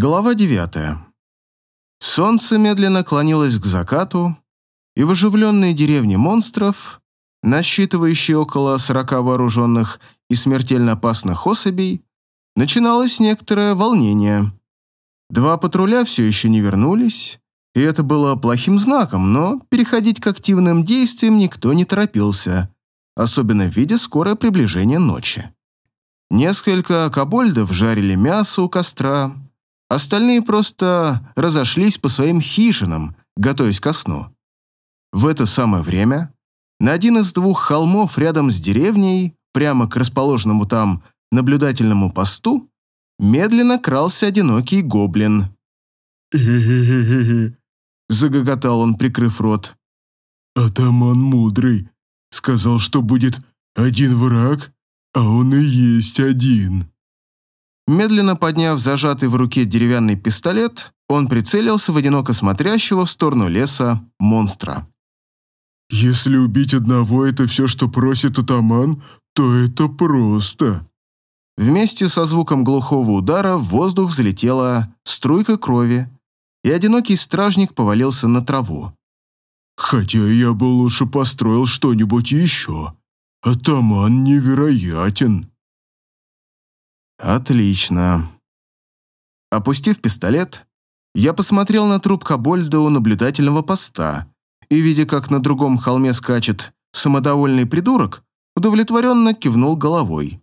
Глава девятая. Солнце медленно клонилось к закату, и в оживленной деревне монстров, насчитывающей около сорока вооруженных и смертельно опасных особей, начиналось некоторое волнение. Два патруля все еще не вернулись, и это было плохим знаком, но переходить к активным действиям никто не торопился, особенно видя скорое приближение ночи. Несколько кобольдов жарили мясо у костра, остальные просто разошлись по своим хижинам, готовясь ко сну. В это самое время на один из двух холмов рядом с деревней, прямо к расположенному там наблюдательному посту, медленно крался одинокий гоблин. Загоготал он, прикрыв рот. «Атаман мудрый. Сказал, что будет один враг, а он и есть один». Медленно подняв зажатый в руке деревянный пистолет, он прицелился в одиноко смотрящего в сторону леса монстра. «Если убить одного – это все, что просит атаман, то это просто». Вместе со звуком глухого удара в воздух взлетела струйка крови, и одинокий стражник повалился на траву. «Хотя я бы лучше построил что-нибудь еще. Атаман невероятен». «Отлично». Опустив пистолет, я посмотрел на труп Кобольда у наблюдательного поста и, видя, как на другом холме скачет самодовольный придурок, удовлетворенно кивнул головой.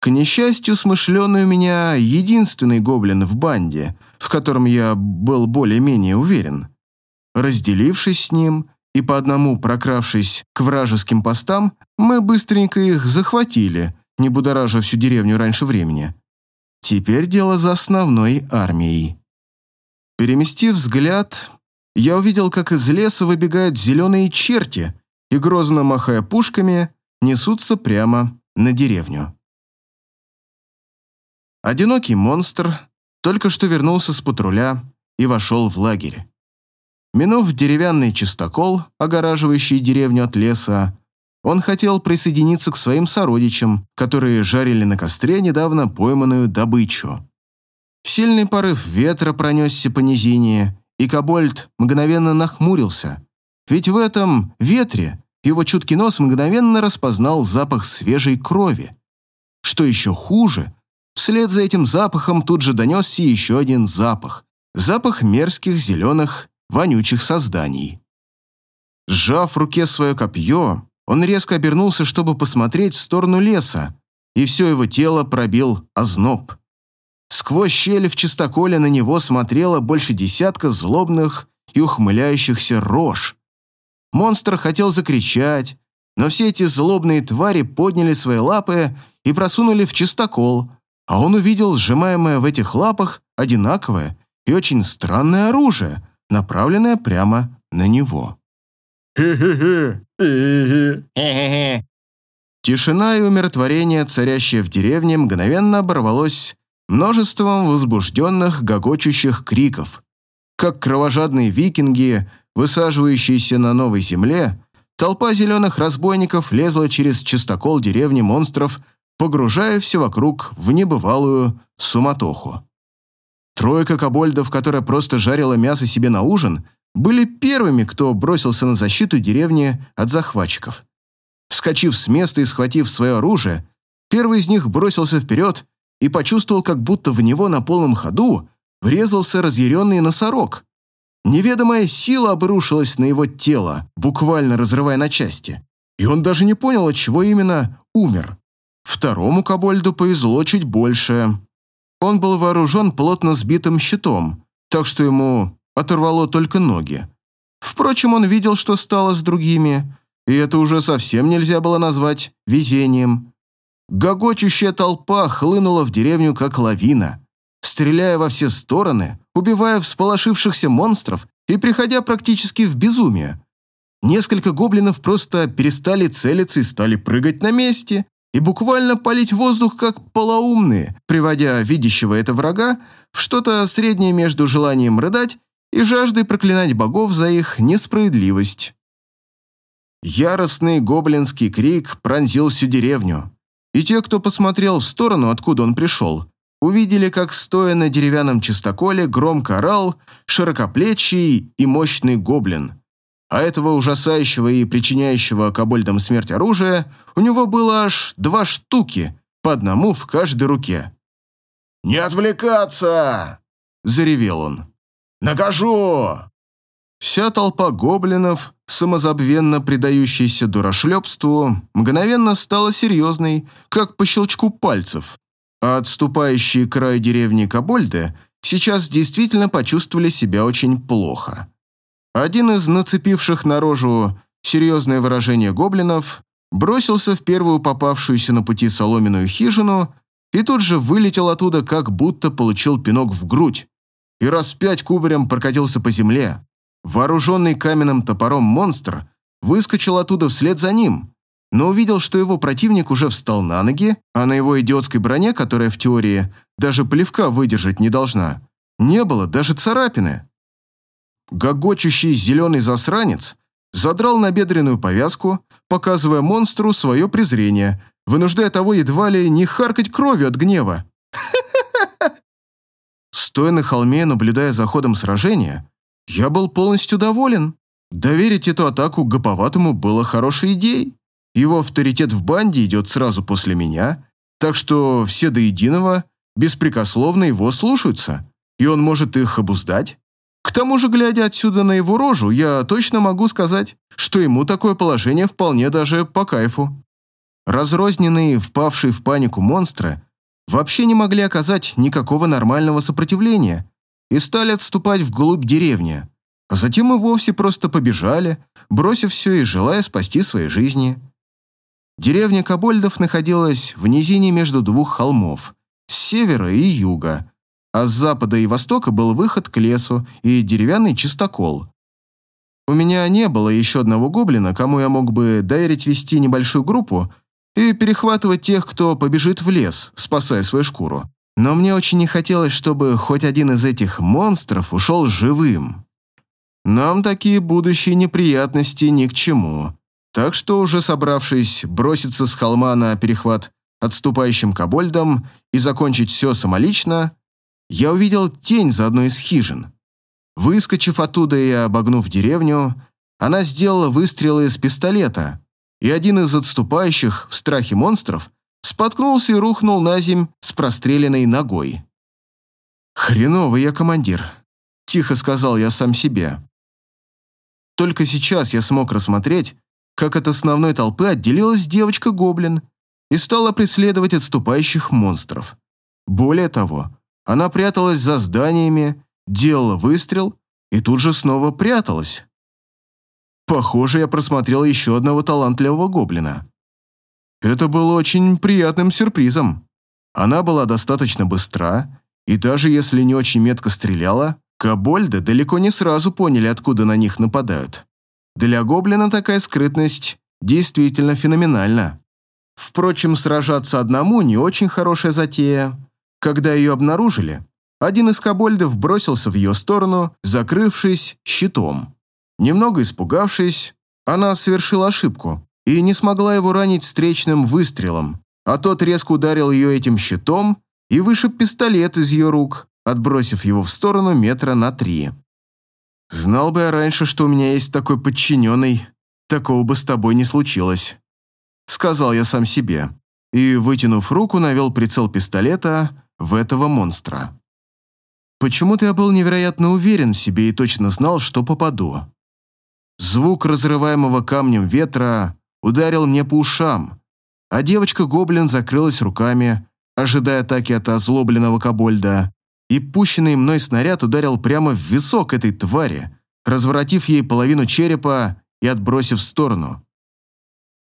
К несчастью, смышленый у меня единственный гоблин в банде, в котором я был более-менее уверен. Разделившись с ним и по одному прокравшись к вражеским постам, мы быстренько их захватили, не будоража всю деревню раньше времени. Теперь дело за основной армией. Переместив взгляд, я увидел, как из леса выбегают зеленые черти и, грозно махая пушками, несутся прямо на деревню. Одинокий монстр только что вернулся с патруля и вошел в лагерь. Минув деревянный чистокол, огораживающий деревню от леса, он хотел присоединиться к своим сородичам, которые жарили на костре недавно пойманную добычу. Сильный порыв ветра пронесся по низине, и Кобольд мгновенно нахмурился. Ведь в этом ветре его чуткий нос мгновенно распознал запах свежей крови. Что еще хуже, Вслед за этим запахом тут же донесся еще один запах. Запах мерзких зеленых, вонючих созданий. Сжав в руке свое копье, он резко обернулся, чтобы посмотреть в сторону леса, и все его тело пробил озноб. Сквозь щели в чистоколе на него смотрело больше десятка злобных и ухмыляющихся рож. Монстр хотел закричать, но все эти злобные твари подняли свои лапы и просунули в чистокол, а он увидел сжимаемое в этих лапах одинаковое и очень странное оружие, направленное прямо на него. Тишина и умиротворение, царящее в деревне, мгновенно оборвалось множеством возбужденных, гогочущих криков. Как кровожадные викинги, высаживающиеся на новой земле, толпа зеленых разбойников лезла через чистокол деревни монстров погружая все вокруг в небывалую суматоху. Тройка кобольдов, которая просто жарила мясо себе на ужин, были первыми, кто бросился на защиту деревни от захватчиков. Вскочив с места и схватив свое оружие, первый из них бросился вперед и почувствовал, как будто в него на полном ходу врезался разъяренный носорог. Неведомая сила обрушилась на его тело, буквально разрывая на части, и он даже не понял, от чего именно умер. Второму кобольду повезло чуть больше. Он был вооружен плотно сбитым щитом, так что ему оторвало только ноги. Впрочем, он видел, что стало с другими, и это уже совсем нельзя было назвать везением. Гогочущая толпа хлынула в деревню как лавина, стреляя во все стороны, убивая всполошившихся монстров и приходя практически в безумие. Несколько гоблинов просто перестали целиться и стали прыгать на месте, и буквально палить воздух как полоумные, приводя видящего это врага в что-то среднее между желанием рыдать и жаждой проклинать богов за их несправедливость. Яростный гоблинский крик пронзил всю деревню, и те, кто посмотрел в сторону, откуда он пришел, увидели, как, стоя на деревянном чистоколе, громко орал широкоплечий и мощный гоблин. А этого ужасающего и причиняющего кобольдам смерть оружия у него было аж два штуки, по одному в каждой руке. «Не отвлекаться!» – заревел он. «Накажу!» Вся толпа гоблинов, самозабвенно предающаяся дурашлепству, мгновенно стала серьезной, как по щелчку пальцев, а отступающие к краю деревни Кабольды сейчас действительно почувствовали себя очень плохо. Один из нацепивших на рожу серьезное выражение гоблинов бросился в первую попавшуюся на пути соломенную хижину и тут же вылетел оттуда, как будто получил пинок в грудь, и раз пять кубарем прокатился по земле. Вооруженный каменным топором монстр выскочил оттуда вслед за ним, но увидел, что его противник уже встал на ноги, а на его идиотской броне, которая в теории даже плевка выдержать не должна, не было даже царапины. Гогочущий зеленый засранец задрал набедренную повязку, показывая монстру свое презрение, вынуждая того едва ли не харкать кровью от гнева. Стоя на холме, наблюдая за ходом сражения, я был полностью доволен. Доверить эту атаку Гоповатому было хорошей идеей. Его авторитет в банде идет сразу после меня, так что все до единого беспрекословно его слушаются, и он может их обуздать. К тому же, глядя отсюда на его рожу, я точно могу сказать, что ему такое положение вполне даже по кайфу. Разрозненные, впавшие в панику монстры вообще не могли оказать никакого нормального сопротивления и стали отступать вглубь деревни, а затем и вовсе просто побежали, бросив все и желая спасти свои жизни. Деревня Кобольдов находилась в низине между двух холмов, с севера и юга, а с запада и востока был выход к лесу и деревянный чистокол. У меня не было еще одного гоблина, кому я мог бы доверить вести небольшую группу и перехватывать тех, кто побежит в лес, спасая свою шкуру. Но мне очень не хотелось, чтобы хоть один из этих монстров ушел живым. Нам такие будущие неприятности ни к чему. Так что, уже собравшись броситься с холма на перехват отступающим кобольдам и закончить все самолично, я увидел тень за одной из хижин. Выскочив оттуда и обогнув деревню, она сделала выстрелы из пистолета, и один из отступающих в страхе монстров споткнулся и рухнул на земь с простреленной ногой. «Хреновый я командир», — тихо сказал я сам себе. Только сейчас я смог рассмотреть, как от основной толпы отделилась девочка-гоблин и стала преследовать отступающих монстров. Более того, она пряталась за зданиями, делала выстрел и тут же снова пряталась. Похоже, я просмотрел еще одного талантливого гоблина. Это было очень приятным сюрпризом. Она была достаточно быстра, и даже если не очень метко стреляла, Кобольды далеко не сразу поняли, откуда на них нападают. Для гоблина такая скрытность действительно феноменальна. Впрочем, сражаться одному не очень хорошая затея. Когда ее обнаружили, один из кобольдов бросился в ее сторону, закрывшись щитом. Немного испугавшись, она совершила ошибку и не смогла его ранить встречным выстрелом, а тот резко ударил ее этим щитом и вышиб пистолет из ее рук, отбросив его в сторону метра на три. «Знал бы я раньше, что у меня есть такой подчиненный, такого бы с тобой не случилось», — сказал я сам себе, и, вытянув руку, навел прицел пистолета в этого монстра. Почему-то я был невероятно уверен в себе и точно знал, что попаду. Звук разрываемого камнем ветра ударил мне по ушам, а девочка-гоблин закрылась руками, ожидая атаки от озлобленного кобольда, и пущенный мной снаряд ударил прямо в висок этой твари, разворотив ей половину черепа и отбросив в сторону.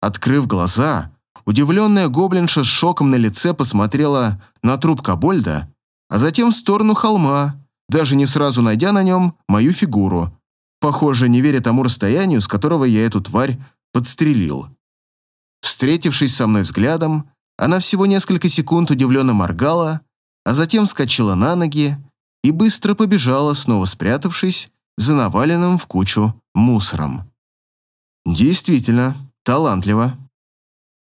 Открыв глаза, удивленная гоблинша с шоком на лице посмотрела на труп кобольда, а затем в сторону холма, даже не сразу найдя на нем мою фигуру, похоже, не веря тому расстоянию, с которого я эту тварь подстрелил. Встретившись со мной взглядом, она всего несколько секунд удивленно моргала, а затем вскочила на ноги и быстро побежала, снова спрятавшись за наваленным в кучу мусором. Действительно, талантливо.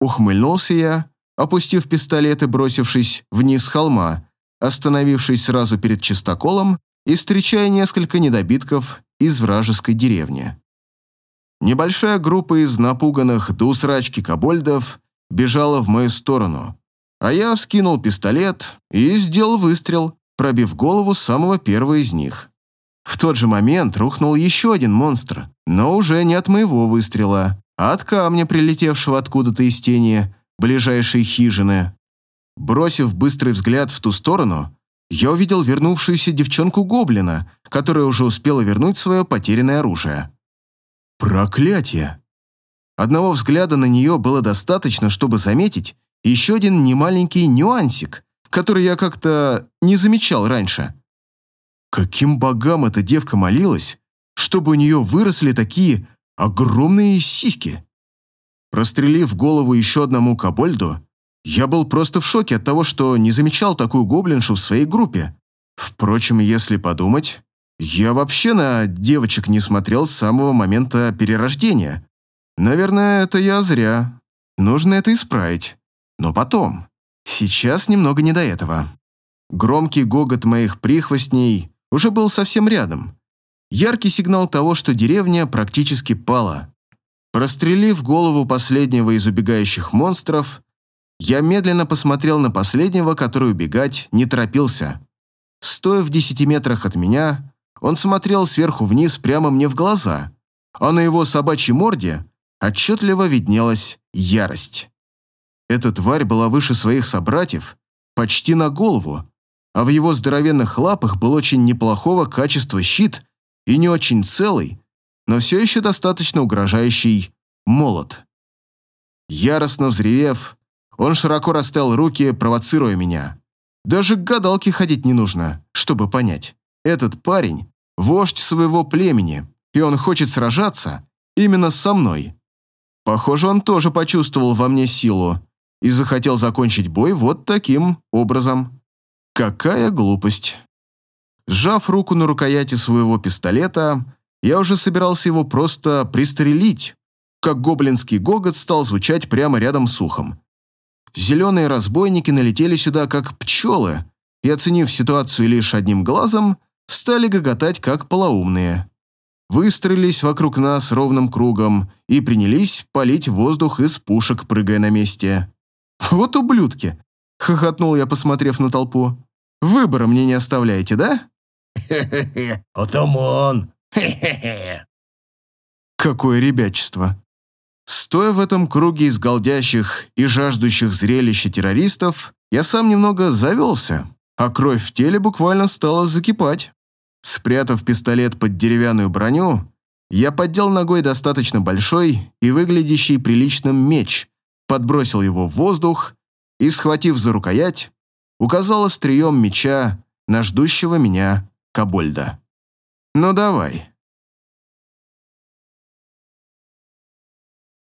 Ухмыльнулся я, опустив пистолет и бросившись вниз с холма, остановившись сразу перед чистоколом и встречая несколько недобитков из вражеской деревни. Небольшая группа из напуганных до усрачки кобольдов бежала в мою сторону, а я вскинул пистолет и сделал выстрел, пробив голову самого первого из них. В тот же момент рухнул еще один монстр, но уже не от моего выстрела, а от камня, прилетевшего откуда-то из тени ближайшей хижины. Бросив быстрый взгляд в ту сторону, я увидел вернувшуюся девчонку-гоблина, которая уже успела вернуть свое потерянное оружие. Проклятие! Одного взгляда на нее было достаточно, чтобы заметить еще один немаленький нюансик, который я как-то не замечал раньше. Каким богам эта девка молилась, чтобы у нее выросли такие огромные сиськи? Прострелив голову еще одному кобольду, я был просто в шоке от того, что не замечал такую гоблиншу в своей группе. Впрочем, если подумать, я вообще на девочек не смотрел с самого момента перерождения. Наверное, это я зря. Нужно это исправить. Но потом. Сейчас немного не до этого. Громкий гогот моих прихвостней уже был совсем рядом. Яркий сигнал того, что деревня практически пала. Прострелив голову последнего из убегающих монстров, я медленно посмотрел на последнего, который убегать не торопился. Стоя в десяти метрах от меня, он смотрел сверху вниз прямо мне в глаза, а на его собачьей морде отчетливо виднелась ярость. Эта тварь была выше своих собратьев почти на голову, а в его здоровенных лапах был очень неплохого качества щит и не очень целый, но все еще достаточно угрожающий молот. Яростно взревев, он широко расставил руки, провоцируя меня. Даже к гадалке ходить не нужно, чтобы понять. Этот парень – вождь своего племени, и он хочет сражаться именно со мной. Похоже, он тоже почувствовал во мне силу и захотел закончить бой вот таким образом. Какая глупость. Сжав руку на рукояти своего пистолета, я уже собирался его просто пристрелить, как гоблинский гогот стал звучать прямо рядом с ухом. Зеленые разбойники налетели сюда, как пчелы, и, оценив ситуацию лишь одним глазом, стали гоготать, как полоумные. Выстроились вокруг нас ровным кругом и принялись палить воздух из пушек, прыгая на месте. «Вот ублюдки!» — хохотнул я, посмотрев на толпу. «Выбора мне не оставляете, да?» «Хе-хе-хе, атаман! Хе-хе-хе!» Какое ребячество! Стоя в этом круге из голдящих и жаждущих зрелища террористов, я сам немного завелся, а кровь в теле буквально стала закипать. Спрятав пистолет под деревянную броню, я поддел ногой достаточно большой и выглядящий приличным меч, подбросил его в воздух и, схватив за рукоять, указал острием меча на ждущего меня Кабольда. «Ну давай,